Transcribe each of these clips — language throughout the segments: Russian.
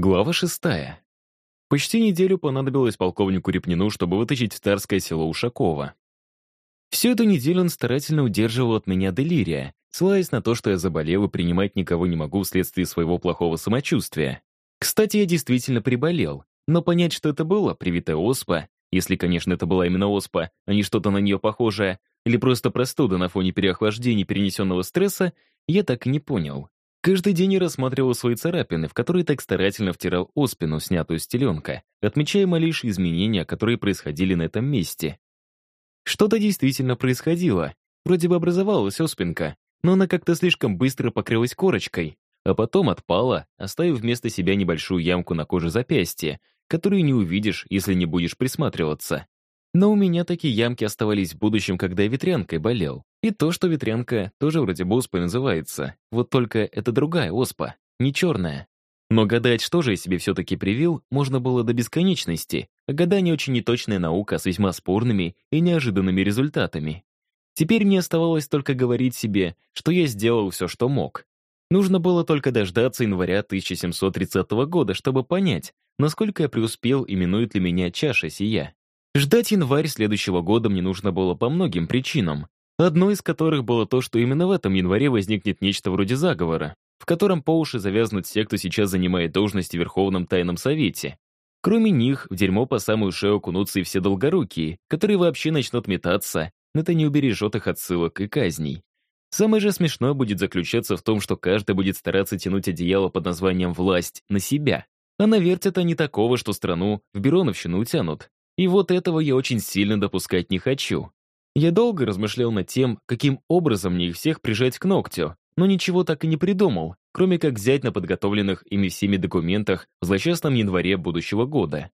Глава шестая. Почти неделю понадобилось полковнику Репнину, чтобы вытащить в царское село Ушакова. Всю эту неделю он старательно удерживал от меня делирия, ссылаясь на то, что я заболел и принимать никого не могу вследствие своего плохого самочувствия. Кстати, я действительно приболел, но понять, что это было, привитая оспа, если, конечно, это была именно оспа, а не что-то на нее похожее, или просто простуда на фоне переохлаждения перенесенного стресса, я так и не понял. Каждый день я рассматривал свои царапины, в которые так старательно втирал оспину, снятую с теленка, отмечая малейшие изменения, которые происходили на этом месте. Что-то действительно происходило. Вроде бы образовалась оспинка, но она как-то слишком быстро покрылась корочкой, а потом отпала, оставив вместо себя небольшую ямку на коже запястья, которую не увидишь, если не будешь присматриваться. Но у меня такие ямки оставались в будущем, когда я ветрянкой болел. И то, что ветрянка тоже вроде бы оспой называется. Вот только это другая оспа, не черная. Но гадать, что же я себе все-таки привил, можно было до бесконечности, а гадание очень неточная наука с весьма спорными и неожиданными результатами. Теперь мне оставалось только говорить себе, что я сделал все, что мог. Нужно было только дождаться января 1730 года, чтобы понять, насколько я преуспел и минует ли меня чаша сия. Ждать январь следующего года мне нужно было по многим причинам, одной из которых было то, что именно в этом январе возникнет нечто вроде заговора, в котором по уши завязнут все, кто сейчас занимает должности в Верховном Тайном Совете. Кроме них, в дерьмо по самую шею окунутся и все долгорукие, которые вообще начнут метаться, но это не убережет их от ссылок и казней. Самое же смешное будет заключаться в том, что каждый будет стараться тянуть одеяло под названием «власть» на себя. А навертят они такого, что страну в Бероновщину утянут. И вот этого я очень сильно допускать не хочу. Я долго размышлял над тем, каким образом мне их всех прижать к ногтю, но ничего так и не придумал, кроме как взять на подготовленных ими всеми документах в злосчастном январе будущего года.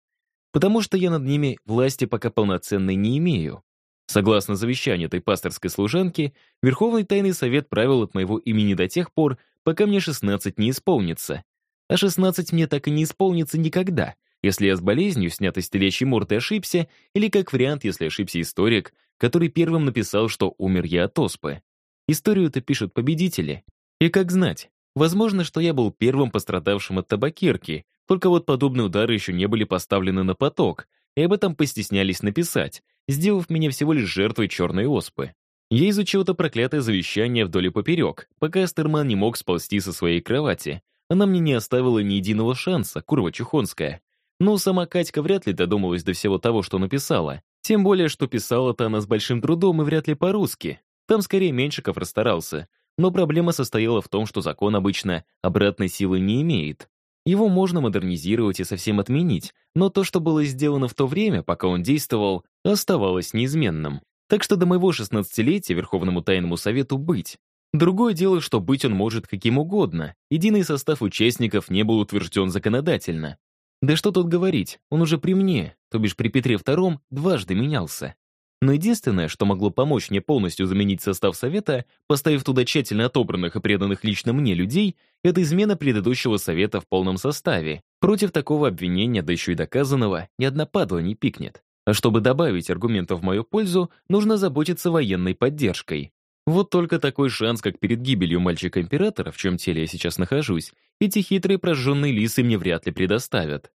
Потому что я над ними власти пока полноценной не имею. Согласно завещанию этой пасторской служанки, Верховный Тайный Совет правил от моего имени до тех пор, пока мне 16 не исполнится. А 16 мне так и не исполнится никогда — если я с болезнью, снятой с телячьей морды, ошибся, или как вариант, если ошибся историк, который первым написал, что умер я от оспы. Историю-то пишут победители. И как знать, возможно, что я был первым пострадавшим от табакерки, только вот подобные удары еще не были поставлены на поток, и об этом постеснялись написать, сделав меня всего лишь жертвой черной оспы. Я изучил это проклятое завещание вдоль и поперек, пока Астерман не мог сползти со своей кровати. Она мне не оставила ни единого шанса, курва чухонская. Но сама Катька вряд ли додумалась до всего того, что написала. Тем более, что писала-то она с большим трудом и вряд ли по-русски. Там скорее Меньшиков расстарался. Но проблема состояла в том, что закон обычно обратной силы не имеет. Его можно модернизировать и совсем отменить, но то, что было сделано в то время, пока он действовал, оставалось неизменным. Так что до моего 16-летия Верховному Тайному Совету быть. Другое дело, что быть он может каким угодно. Единый состав участников не был утвержден законодательно. Да что тут говорить, он уже при мне, то бишь при Петре II, дважды менялся. Но единственное, что могло помочь мне полностью заменить состав Совета, поставив туда тщательно отобранных и преданных лично мне людей, это измена предыдущего Совета в полном составе. Против такого обвинения, да еще и доказанного, ни одна падла не пикнет. А чтобы добавить аргументов в мою пользу, нужно заботиться военной поддержкой. Вот только такой шанс, как перед гибелью мальчика-императора, в чем теле я сейчас нахожусь, эти хитрые прожженные лисы мне вряд ли предоставят.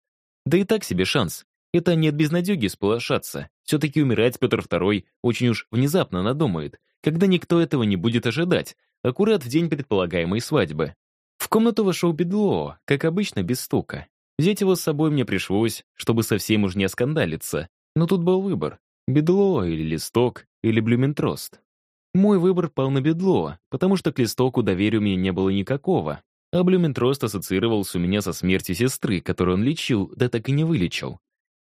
Да и так себе шанс. Это нет безнадеги сполошаться. Все-таки умирать Петр II очень уж внезапно надумает, когда никто этого не будет ожидать, аккурат в день предполагаемой свадьбы. В комнату вошел Бедло, как обычно, без стука. Взять его с собой мне пришлось, чтобы совсем уж не оскандалиться. Но тут был выбор. Бедло или листок, или блюментрост. Мой выбор пал на бедло, потому что к листоку доверия у меня не было никакого. А Блюментрост ассоциировался у меня со смертью сестры, которую он лечил, да так и не вылечил.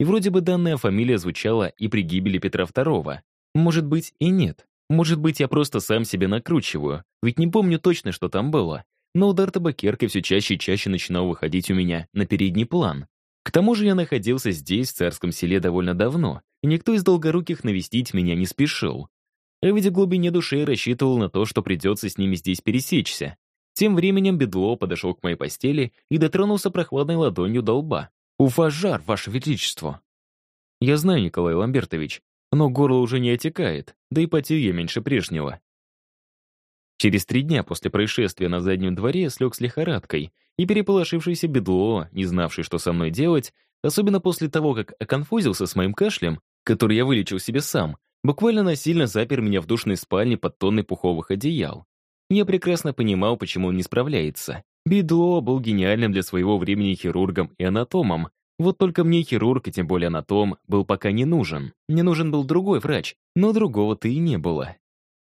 И вроде бы данная фамилия звучала и при гибели Петра II. Может быть, и нет. Может быть, я просто сам себя накручиваю, ведь не помню точно, что там было. Но удар табакеркой все чаще и чаще начинал выходить у меня на передний план. К тому же я находился здесь, в царском селе, довольно давно, и никто из долгоруких навестить меня не спешил. А ведь в глубине души рассчитывал на то, что придется с ними здесь пересечься. Тем временем Бедло подошел к моей постели и дотронулся прохладной ладонью до лба. «Уфа жар, ваше величество!» «Я знаю, Николай Ламбертович, но горло уже не отекает, да и потею я меньше прежнего». Через три дня после происшествия на заднем дворе слег с лихорадкой, и переполошившийся бедло, не знавший, что со мной делать, особенно после того, как оконфузился с моим кашлем, который я вылечил себе сам, буквально насильно запер меня в душной спальне под тонной пуховых одеял. Я прекрасно понимал, почему он не справляется. Бедло был гениальным для своего времени хирургом и анатомом. Вот только мне хирург, и тем более анатом, был пока не нужен. Мне нужен был другой врач, но другого-то и не было.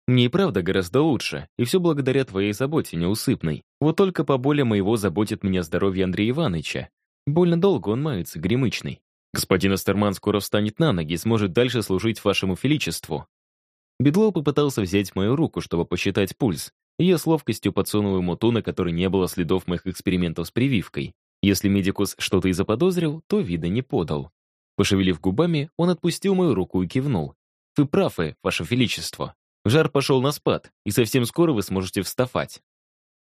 Мне и правда гораздо лучше, и все благодаря твоей заботе неусыпной. Вот только по боли моего заботит меня здоровье Андрея Ивановича. Больно долго он мается, гремычный. Господин Астерман скоро встанет на ноги и сможет дальше служить вашему величеству. Бедло попытался взять мою руку, чтобы посчитать пульс, и я с ловкостью подсунул ему ту, на которой не было следов моих экспериментов с прививкой. Если медикус что-то и заподозрил, то вида не подал. Пошевелив губами, он отпустил мою руку и кивнул. «Вы правы, ваше величество. Жар пошел на спад, и совсем скоро вы сможете вставать.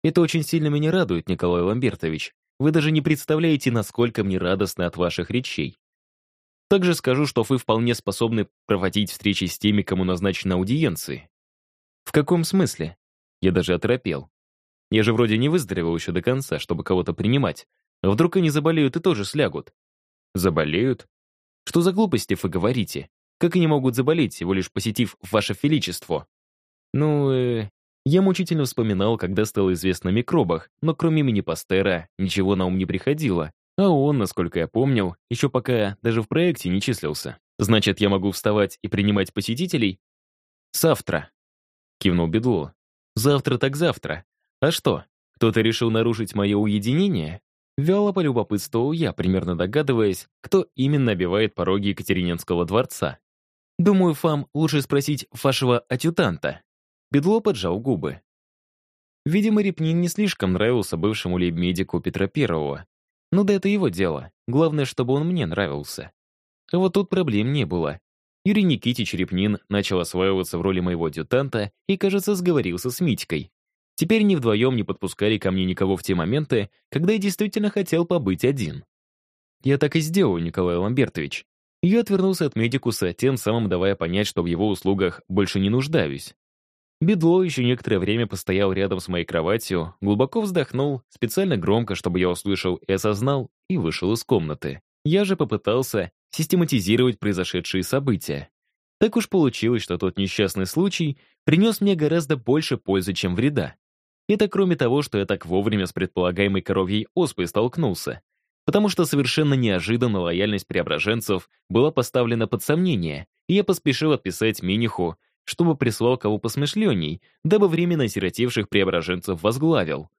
Это очень сильно меня радует, Николай Ламбертович. Вы даже не представляете, насколько мне радостно от ваших речей. Также скажу, что вы вполне способны проводить встречи с теми, кому назначены аудиенции. В каком смысле? Я даже оторопел. Я же вроде не выздоровел еще до конца, чтобы кого-то принимать. А вдруг они заболеют и тоже слягут? Заболеют? Что за глупости вы говорите? Как они могут заболеть, всего лишь посетив ваше величество? Ну, э, я мучительно вспоминал, когда стало известно о микробах, но кроме имени Пастера ничего на ум не приходило. А он, насколько я помнил, еще пока даже в проекте не числился. Значит, я могу вставать и принимать посетителей? Завтра. Кивнул Бедло. Завтра так завтра. А что, кто-то решил нарушить мое уединение? Вяло полюбопытствовал я, примерно догадываясь, кто именно обивает пороги Екатерининского дворца. Думаю, Фам, лучше спросить вашего адъютанта. Бедло поджал губы. Видимо, Репнин не слишком нравился бывшему лейб-медику Петра Первого. Ну да это его дело. Главное, чтобы он мне нравился. А вот тут проблем не было. Юрий Никитич Репнин начал осваиваться в роли моего адъютанта и, кажется, сговорился с Митькой. Теперь ни вдвоем не подпускали ко мне никого в те моменты, когда я действительно хотел побыть один. Я так и сделал, Николай Ламбертович. Я отвернулся от медикуса, тем самым давая понять, что в его услугах больше не нуждаюсь. Бедло еще некоторое время постоял рядом с моей кроватью, глубоко вздохнул, специально громко, чтобы я услышал и осознал, и вышел из комнаты. Я же попытался систематизировать произошедшие события. Так уж получилось, что тот несчастный случай принес мне гораздо больше пользы, чем вреда. Это кроме того, что я так вовремя с предполагаемой коровьей оспой столкнулся потому что совершенно неожиданно лояльность преображенцев была поставлена под сомнение, и я поспешил отписать Миниху, чтобы прислал кого посмышленней, дабы временно осиротевших преображенцев возглавил.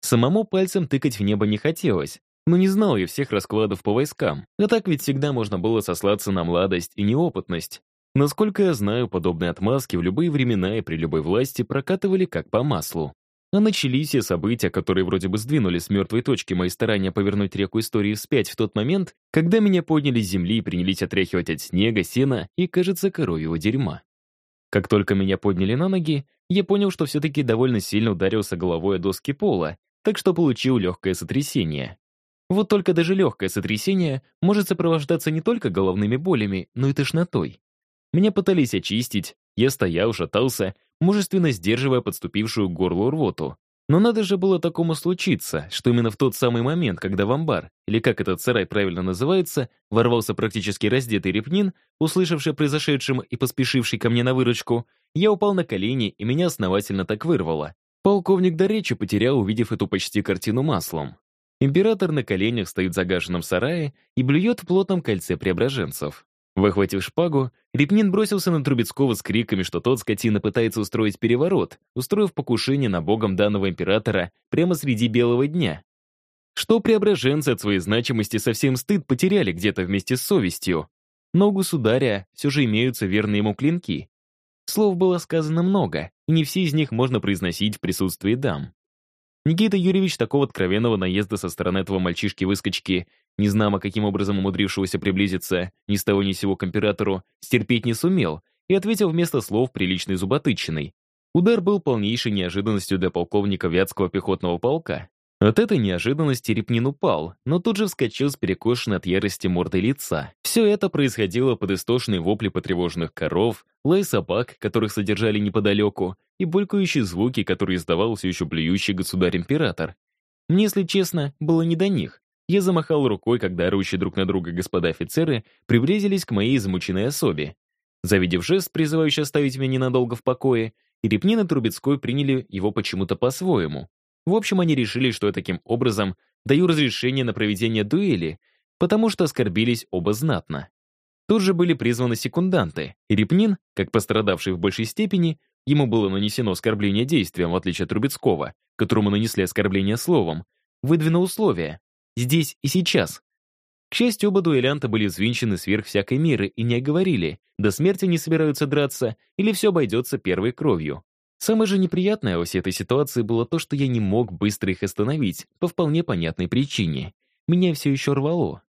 Самому пальцем тыкать в небо не хотелось, но не знал я всех раскладов по войскам, а так ведь всегда можно было сослаться на младость и неопытность. Насколько я знаю, подобные отмазки в любые времена и при любой власти прокатывали как по маслу. А начались все события, которые вроде бы сдвинули с мертвой точки мои старания повернуть реку истории вспять в тот момент, когда меня подняли с земли и принялись отряхивать от снега, сена и, кажется, коровьего дерьма. Как только меня подняли на ноги, я понял, что все-таки довольно сильно ударился головой о доски пола, так что получил легкое сотрясение. Вот только даже легкое сотрясение может сопровождаться не только головными болями, но и тошнотой. Меня пытались очистить, я стоял, шатался мужественно сдерживая подступившую к горлу рвоту. Но надо же было такому случиться, что именно в тот самый момент, когда в амбар, или как этот сарай правильно называется, ворвался практически раздетый репнин, услышавший о произошедшем и поспешивший ко мне на выручку, я упал на колени, и меня основательно так вырвало. Полковник до речи потерял, увидев эту почти картину маслом. Император на коленях стоит в загаженном сарае и блюет в плотном кольце преображенцев. Выхватив шпагу, Репнин бросился на Трубецкого с криками, что тот, скотина, пытается устроить переворот, устроив покушение на богом данного императора прямо среди белого дня. Что преображенцы от своей значимости совсем стыд потеряли где-то вместе с совестью. Но у государя все же имеются верные ему клинки. Слов было сказано много, и не все из них можно произносить в присутствии дам. Никита Юрьевич такого откровенного наезда со стороны этого мальчишки-выскочки, незнамо каким образом умудрившегося приблизиться ни с того ни сего к императору, стерпеть не сумел и ответил вместо слов приличной зуботычиной. Удар был полнейшей неожиданностью для полковника Вятского пехотного полка. От этой неожиданности Репнин упал, но тут же вскочил с перекошенной от ярости мордой лица. Все это происходило под истошные вопли потревоженных коров, лай собак, которых содержали неподалеку, и булькающие звуки, которые издавал все еще плюющий государь-император. Мне, если честно, было не до них. Я замахал рукой, когда орущие друг на друга господа офицеры приблизились к моей измученной особе. Завидев жест, призывающий оставить меня ненадолго в покое, и Репнин и Трубецкой приняли его почему-то по-своему. В общем, они решили, что я таким образом даю разрешение на проведение дуэли, потому что оскорбились оба знатно. Тут же были призваны секунданты, и Репнин, как пострадавший в большей степени, ему было нанесено оскорбление действием, в отличие от Трубецкого, которому нанесли оскорбление словом, выдвинул условия Здесь и сейчас. К счастью, оба дуэлянта были взвинчены сверх всякой меры и не оговорили, до смерти не собираются драться или все обойдется первой кровью. Самое же неприятное во всей этой ситуации было то, что я не мог быстро их остановить по вполне понятной причине. Меня все еще рвало.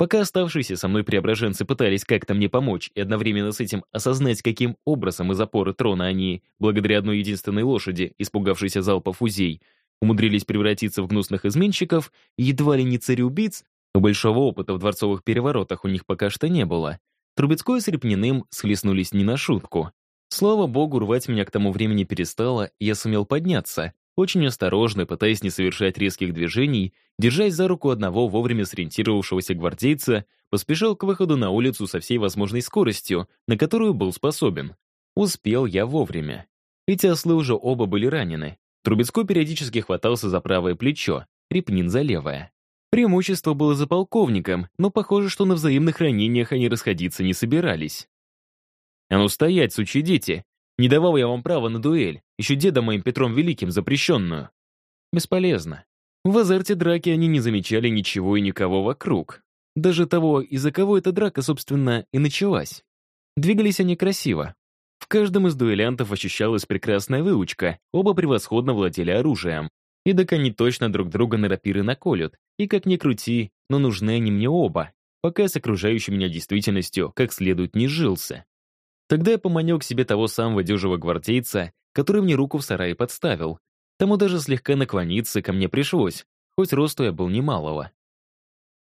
Пока оставшиеся со мной преображенцы пытались как-то мне помочь и одновременно с этим осознать, каким образом из опоры трона они, благодаря одной единственной лошади, испугавшейся залпов узей, умудрились превратиться в гнусных изменщиков, едва ли не цареубийц, но большого опыта в дворцовых переворотах у них пока что не было. Трубецкой с Репниным схлестнулись не на шутку. Слава богу, рвать меня к тому времени перестало, и я сумел подняться, очень осторожно, пытаясь не совершать резких движений, держась за руку одного вовремя сориентировавшегося гвардейца, поспешил к выходу на улицу со всей возможной скоростью, на которую был способен. Успел я вовремя. Эти ослы уже оба были ранены, Трубецкой периодически хватался за правое плечо, Репнин за левое. Преимущество было за полковником, но похоже, что на взаимных ранениях они расходиться не собирались. «А ну стоять, сучьи дети! Не давал я вам права на дуэль, еще дедом моим Петром Великим запрещенную». Бесполезно. В азарте драки они не замечали ничего и никого вокруг. Даже того, из-за кого эта драка, собственно, и началась. Двигались они красиво, в каждом из дуэлянтов ощущалась прекрасная выучка, оба превосходно владели оружием. И так они точно друг друга на рапиры наколют. И как ни крути, но нужны они мне оба, пока с окружающей меня действительностью как следует не жился. Тогда я поманил к себе того самого дюжего гвардейца, который мне руку в сарае подставил. Тому даже слегка наклониться ко мне пришлось, хоть росту я был немалого.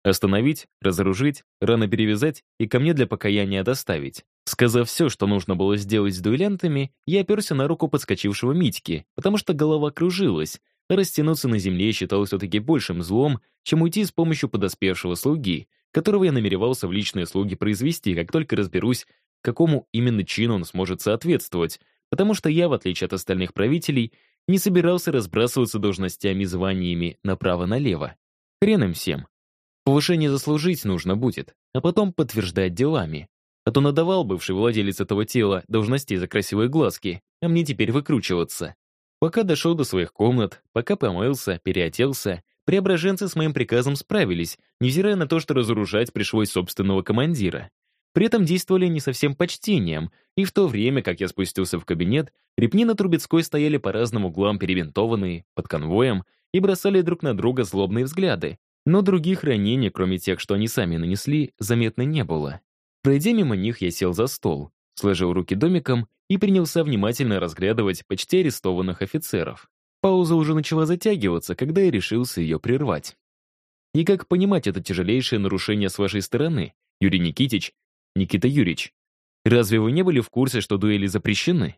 Остановить, разоружить, рано перевязать и ко мне для покаяния доставить. Сказав все, что нужно было сделать с дуэлянтами, я оперся на руку подскочившего Митьки, потому что голова кружилась, растянуться на земле считал все-таки большим злом, чем уйти с помощью подоспевшего слуги, которого я намеревался в личные слуги произвести, как только разберусь, какому именно чину он сможет соответствовать, потому что я, в отличие от остальных правителей, не собирался разбрасываться должностями и званиями направо-налево. Хрен им всем. Повышение заслужить нужно будет, а потом подтверждать делами. А то надавал бывший владелец этого тела должностей за красивые глазки, а мне теперь выкручиваться. Пока дошел до своих комнат, пока помылся, переоделся, преображенцы с моим приказом справились, невзирая на то, что разоружать пришлось собственного командира. При этом действовали не совсем почтением, и в то время, как я спустился в кабинет, Репнина Трубецкой стояли по разным углам перебинтованные, под конвоем, и бросали друг на друга злобные взгляды, но других ранений, кроме тех, что они сами нанесли, заметно не было. Пройдя мимо них, я сел за стол, сложил руки домиком и принялся внимательно разглядывать почти арестованных офицеров. Пауза уже начала затягиваться, когда я решился ее прервать. И как понимать это тяжелейшее нарушение с вашей стороны, Юрий Никитич, Никита Юрьевич? Разве вы не были в курсе, что дуэли запрещены?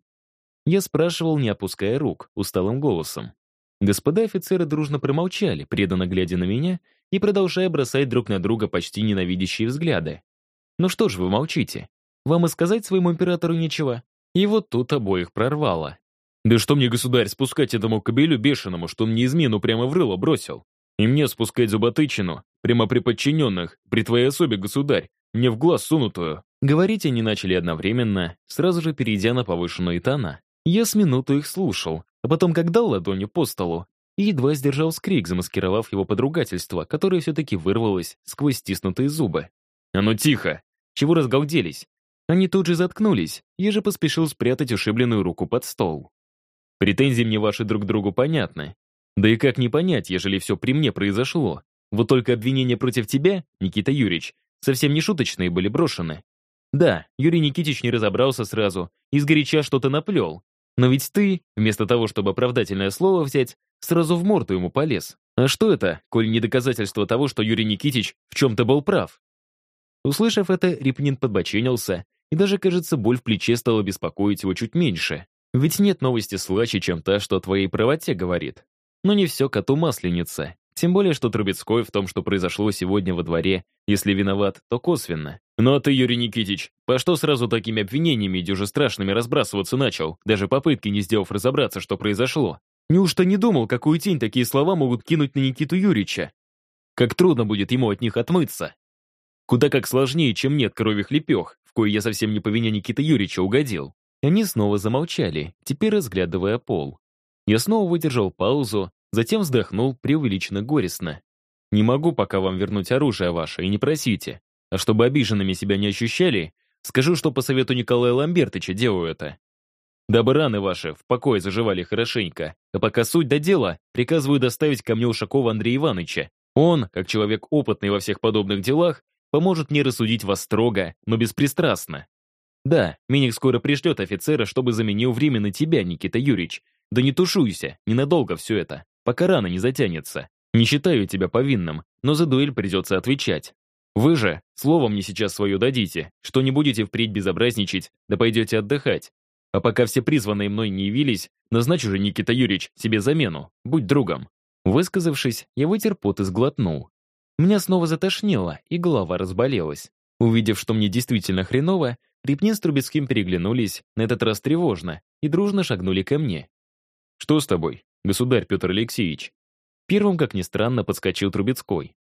Я спрашивал, не опуская рук, усталым голосом. Господа офицеры дружно промолчали, преданно глядя на меня и продолжая бросать друг на друга почти ненавидящие взгляды. «Ну что ж вы молчите? Вам и сказать своему императору нечего?» И вот тут обоих прорвало. «Да что мне, государь, спускать этому кобелю бешеному, что он мне измену прямо в рыло бросил? И мне спускать зуботычину, прямо при подчиненных, при твоей особе, государь, мне в глаз сунутую?» Говорить они начали одновременно, сразу же перейдя на повышенную тона. Я с минуту их слушал, а потом как дал ладонью по столу, и едва сдержал скрик, замаскировав его под ругательство, которое все-таки вырвалось сквозь стиснутые зубы. «А ну тихо! Чего разгалделись?» Они тут же заткнулись, я же поспешил спрятать ушибленную руку под стол. Претензии мне ваши друг другу понятны. Да и как не понять, ежели все при мне произошло? Вот только обвинения против тебя, Никита Юрьевич, совсем не шуточные были брошены. Да, Юрий Никитич не разобрался сразу, изгоряча что-то наплел, но ведь ты, вместо того, чтобы оправдательное слово взять, сразу в морду ему полез. А что это, коль не доказательство того, что Юрий Никитич в чем-то был прав? Услышав это, Репнин подбоченился, и даже, кажется, боль в плече стала беспокоить его чуть меньше. Ведь нет новости слаще, чем та, что о твоей правоте говорит. Но не все коту масленица. Тем более, что Трубецкой в том, что произошло сегодня во дворе, если виноват, то косвенно. Ну а ты, Юрий Никитич, по что сразу такими обвинениями и страшными разбрасываться начал, даже попытки не сделав разобраться, что произошло? Неужто не думал, какую тень такие слова могут кинуть на Никиту Юрича? Как трудно будет ему от них отмыться. Куда как сложнее, чем нет коровьих лепех, в кое я совсем не по вине Никиты Юрича угодил. Они снова замолчали, теперь разглядывая пол. Я снова выдержал паузу, Затем вздохнул преувеличенно горестно. «Не могу пока вам вернуть оружие ваше, и не просите. А чтобы обиженными себя не ощущали, скажу, что по совету Николая Ламбертыча делаю это. Дабы раны ваши в покое заживали хорошенько, а пока суть до дела, приказываю доставить ко мне Ушакова Андрея Ивановича. Он, как человек опытный во всех подобных делах, поможет мне рассудить вас строго, но беспристрастно. Да, Миник скоро пришлет офицера, чтобы заменил временно тебя, Никита Юрьевич. Да не тушуйся, ненадолго все это пока рана не затянется. Не считаю тебя повинным, но за дуэль придется отвечать. Вы же слово мне сейчас свое дадите, что не будете впредь безобразничать, да пойдете отдыхать. А пока все призванные мной не явились, назначь уже, Никита Юрьевич, себе замену. Будь другом». Высказавшись, я вытер пот и сглотнул. Меня снова затошнило, и голова разболелась. Увидев, что мне действительно хреново, Репнин с Трубецким переглянулись, на этот раз тревожно, и дружно шагнули ко мне. «Что с тобой?» Государь Петр Алексеевич. Первым, как ни странно, подскочил Трубецкой.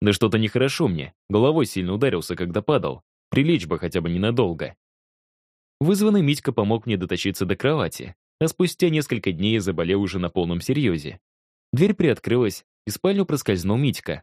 Да что-то нехорошо мне, головой сильно ударился, когда падал. Прилечь бы хотя бы ненадолго. Вызванный Митька помог мне дотащиться до кровати, а спустя несколько дней я заболел уже на полном серьезе. Дверь приоткрылась, и спальню проскользнул Митька.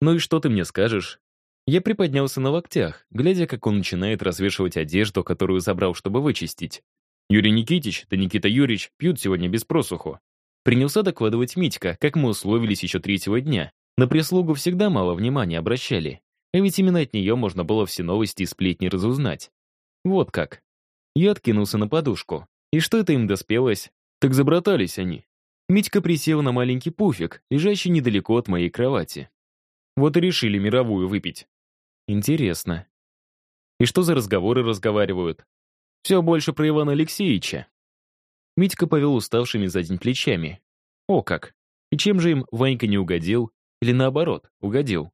«Ну и что ты мне скажешь?» Я приподнялся на локтях, глядя, как он начинает развешивать одежду, которую забрал, чтобы вычистить. Юрий Никитич да Никита Юрьевич пьют сегодня без просуху. Принялся докладывать Митька, как мы условились еще третьего дня. На прислугу всегда мало внимания обращали. А ведь именно от нее можно было все новости и сплетни разузнать. Вот как. Я откинулся на подушку. И что это им доспелось? Так забратались они. Митька присел на маленький пуфик, лежащий недалеко от моей кровати. Вот и решили мировую выпить. Интересно. И что за разговоры разговаривают? Все больше про Ивана Алексеевича. Митька повел уставшими за день плечами. О как! И чем же им Ванька не угодил? Или наоборот, угодил?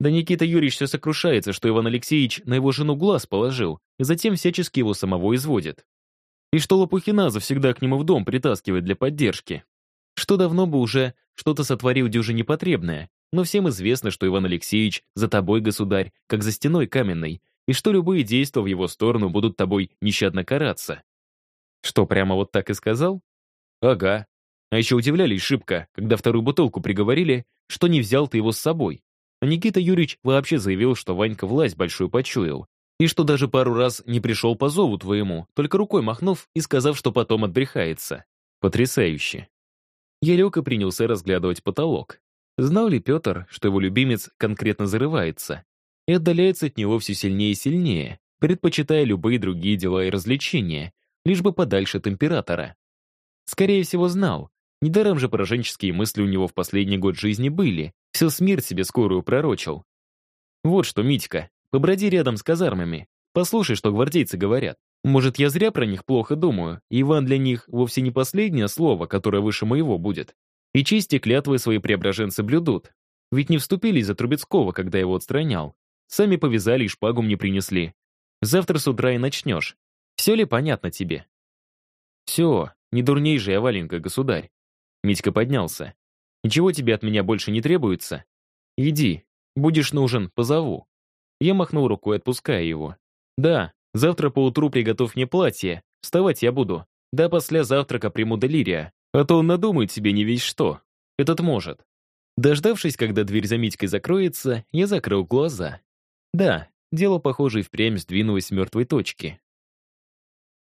Да Никита Юрьевич все сокрушается, что Иван Алексеевич на его жену глаз положил, и затем всячески его самого изводит. И что Лопухина завсегда к нему в дом притаскивает для поддержки. Что давно бы уже что-то сотворил дюже непотребное, но всем известно, что Иван Алексеевич за тобой, государь, как за стеной каменной, и что любые действия в его сторону будут тобой нещадно караться. Что, прямо вот так и сказал? Ага. А еще удивлялись шибко, когда вторую бутылку приговорили, что не взял ты его с собой. А Никита Юрьевич вообще заявил, что Ванька власть большую почуял. И что даже пару раз не пришел по зову твоему, только рукой махнув и сказав, что потом отбрехается. Потрясающе. Я лег и принялся разглядывать потолок. Знал ли Петр, что его любимец конкретно зарывается? И отдаляется от него все сильнее и сильнее, предпочитая любые другие дела и развлечения, лишь бы подальше от императора. Скорее всего, знал. Недаром же пораженческие мысли у него в последний год жизни были. Все смерть себе скорую пророчил. Вот что, Митька, поброди рядом с казармами. Послушай, что гвардейцы говорят. Может, я зря про них плохо думаю, Иван для них вовсе не последнее слово, которое выше моего будет. И честь и клятвы свои преображенцы блюдут. Ведь не вступили за Трубецкого, когда его отстранял. Сами повязали и шпагу мне принесли. Завтра с утра и начнешь. Все ли понятно тебе?» «Все, не дурней же я, Валенька, государь». Митька поднялся. «Ничего тебе от меня больше не требуется? Иди, будешь нужен, позову». Я махнул рукой, отпуская его. «Да, завтра поутру приготовь мне платье, вставать я буду. Да после завтрака приму делирия, а то он надумает себе не весь что. Этот может». Дождавшись, когда дверь за Митькой закроется, я закрыл глаза. Да, дело, похоже, и впрямь сдвинулось с мертвой точки.